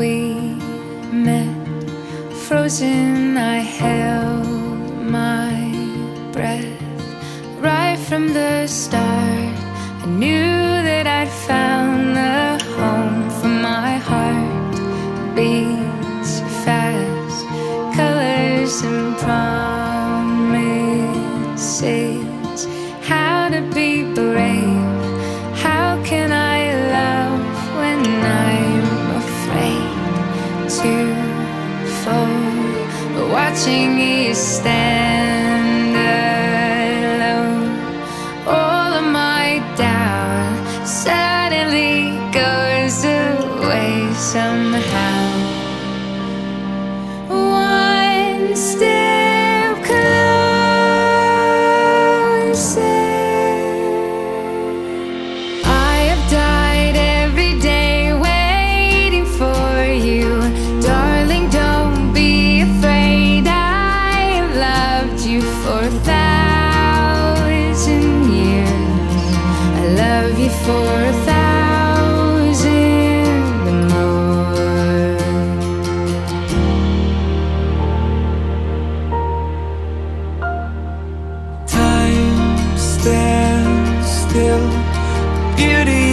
we met, frozen, I held my breath. Right from the start, I knew. watching is stand alone. All of my doubt suddenly goes away somehow. beauty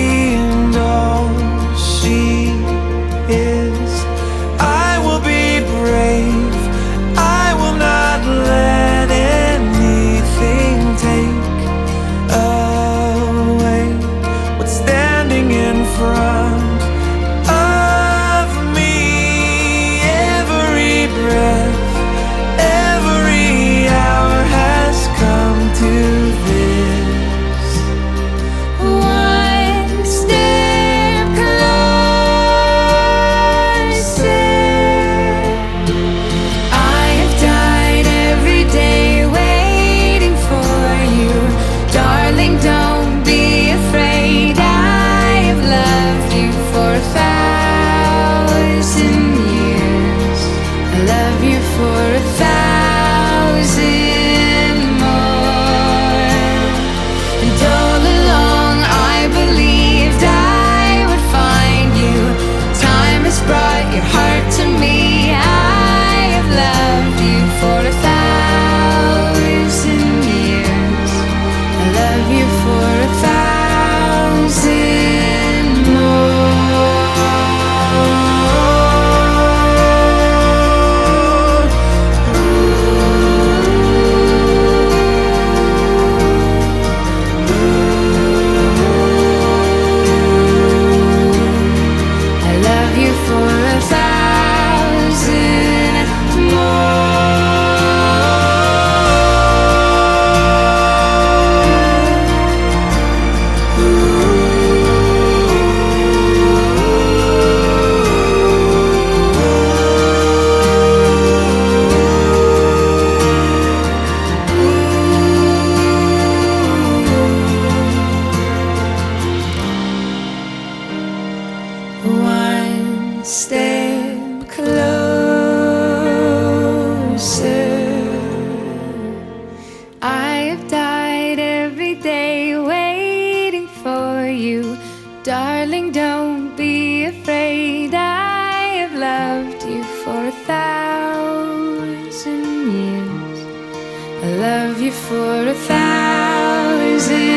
one step closer. I've died every day waiting for you, darling. Don't be afraid. I have loved you for a thousand years. I love you for a thousand.